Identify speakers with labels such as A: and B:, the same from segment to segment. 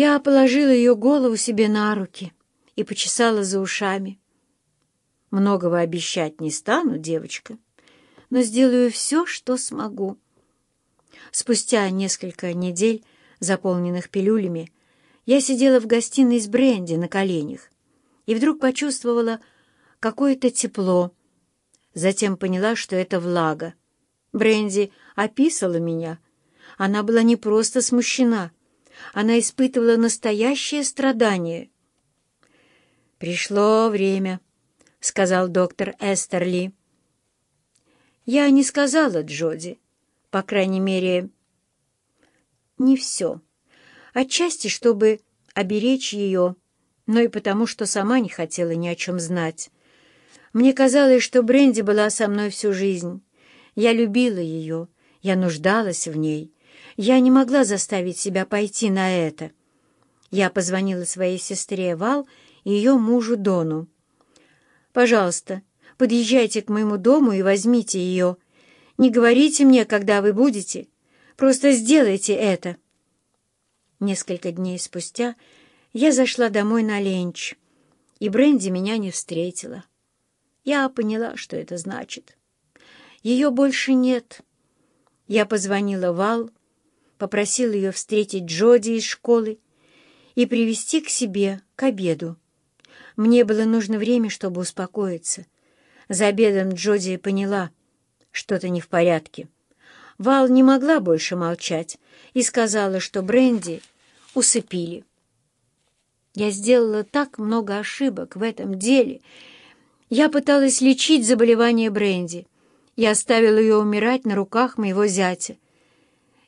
A: Я положила ее голову себе на руки и почесала за ушами. Многого обещать не стану, девочка, но сделаю все, что смогу. Спустя несколько недель, заполненных пилюлями, я сидела в гостиной с Бренди на коленях и вдруг почувствовала какое-то тепло. Затем поняла, что это влага. Бренди описала меня. Она была не просто смущена, она испытывала настоящее страдание. «Пришло время», — сказал доктор Эстерли. «Я не сказала Джоди, по крайней мере, не все. Отчасти, чтобы оберечь ее, но и потому, что сама не хотела ни о чем знать. Мне казалось, что Бренди была со мной всю жизнь. Я любила ее, я нуждалась в ней. Я не могла заставить себя пойти на это. Я позвонила своей сестре Вал и ее мужу Дону. «Пожалуйста, подъезжайте к моему дому и возьмите ее. Не говорите мне, когда вы будете. Просто сделайте это». Несколько дней спустя я зашла домой на ленч, и Бренди меня не встретила. Я поняла, что это значит. Ее больше нет. Я позвонила Вал, попросила ее встретить Джоди из школы и привести к себе к обеду. Мне было нужно время, чтобы успокоиться. За обедом Джоди поняла, что-то не в порядке. Вал не могла больше молчать и сказала, что Бренди усыпили. Я сделала так много ошибок в этом деле. Я пыталась лечить заболевание Бренди. Я оставила ее умирать на руках моего зятя.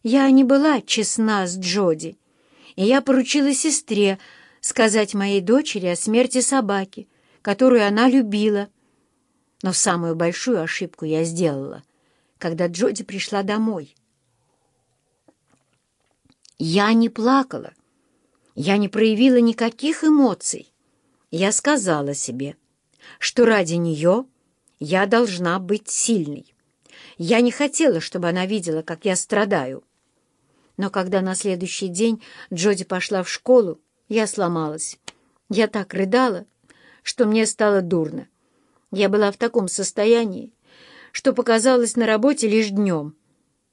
A: Я не была честна с Джоди, и я поручила сестре сказать моей дочери о смерти собаки, которую она любила. Но самую большую ошибку я сделала, когда Джоди пришла домой. Я не плакала, я не проявила никаких эмоций. Я сказала себе, что ради нее я должна быть сильной. Я не хотела, чтобы она видела, как я страдаю. Но когда на следующий день Джоди пошла в школу, я сломалась. Я так рыдала, что мне стало дурно. Я была в таком состоянии, что показалось на работе лишь днем.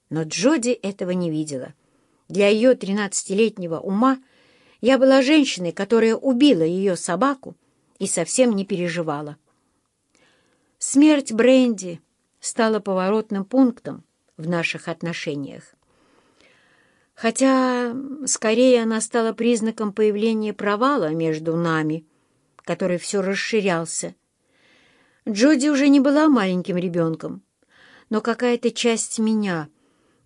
A: Но Джоди этого не видела. Для ее тринадцатилетнего ума я была женщиной, которая убила ее собаку и совсем не переживала. Смерть Бренди стала поворотным пунктом в наших отношениях. Хотя, скорее, она стала признаком появления провала между нами, который все расширялся. Джоди уже не была маленьким ребенком, но какая-то часть меня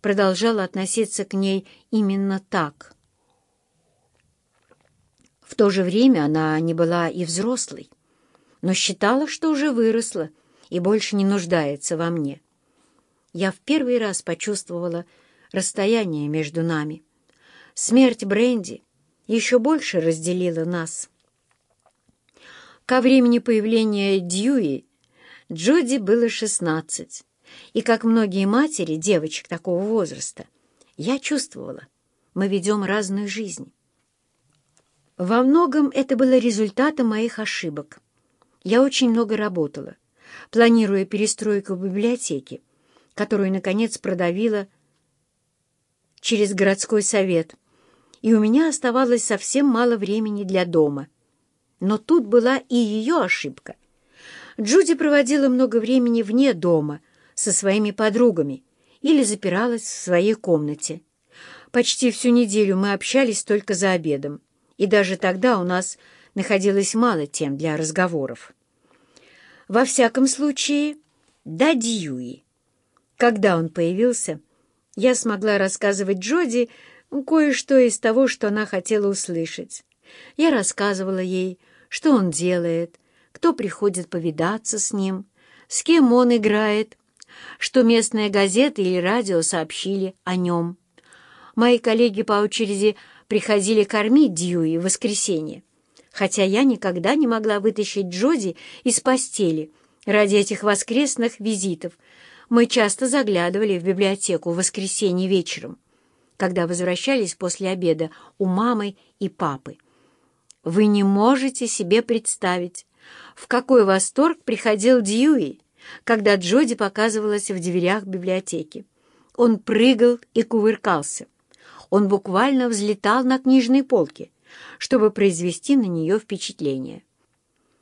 A: продолжала относиться к ней именно так. В то же время она не была и взрослой, но считала, что уже выросла и больше не нуждается во мне. Я в первый раз почувствовала, расстояние между нами. Смерть Бренди еще больше разделила нас. Ко времени появления Дьюи Джуди было шестнадцать, и, как многие матери девочек такого возраста, я чувствовала, мы ведем разную жизнь. Во многом это было результатом моих ошибок. Я очень много работала, планируя перестройку библиотеки, которую, наконец, продавила через городской совет, и у меня оставалось совсем мало времени для дома. Но тут была и ее ошибка. Джуди проводила много времени вне дома со своими подругами или запиралась в своей комнате. Почти всю неделю мы общались только за обедом, и даже тогда у нас находилось мало тем для разговоров. Во всяком случае, до Дьюи. Когда он появился, я смогла рассказывать Джоди кое-что из того, что она хотела услышать. Я рассказывала ей, что он делает, кто приходит повидаться с ним, с кем он играет, что местная газета или радио сообщили о нем. Мои коллеги по очереди приходили кормить Дьюи в воскресенье, хотя я никогда не могла вытащить Джоди из постели ради этих воскресных визитов — мы часто заглядывали в библиотеку в воскресенье вечером, когда возвращались после обеда у мамы и папы. Вы не можете себе представить, в какой восторг приходил Дьюи, когда Джоди показывалась в дверях библиотеки. Он прыгал и кувыркался. Он буквально взлетал на книжной полке, чтобы произвести на нее впечатление.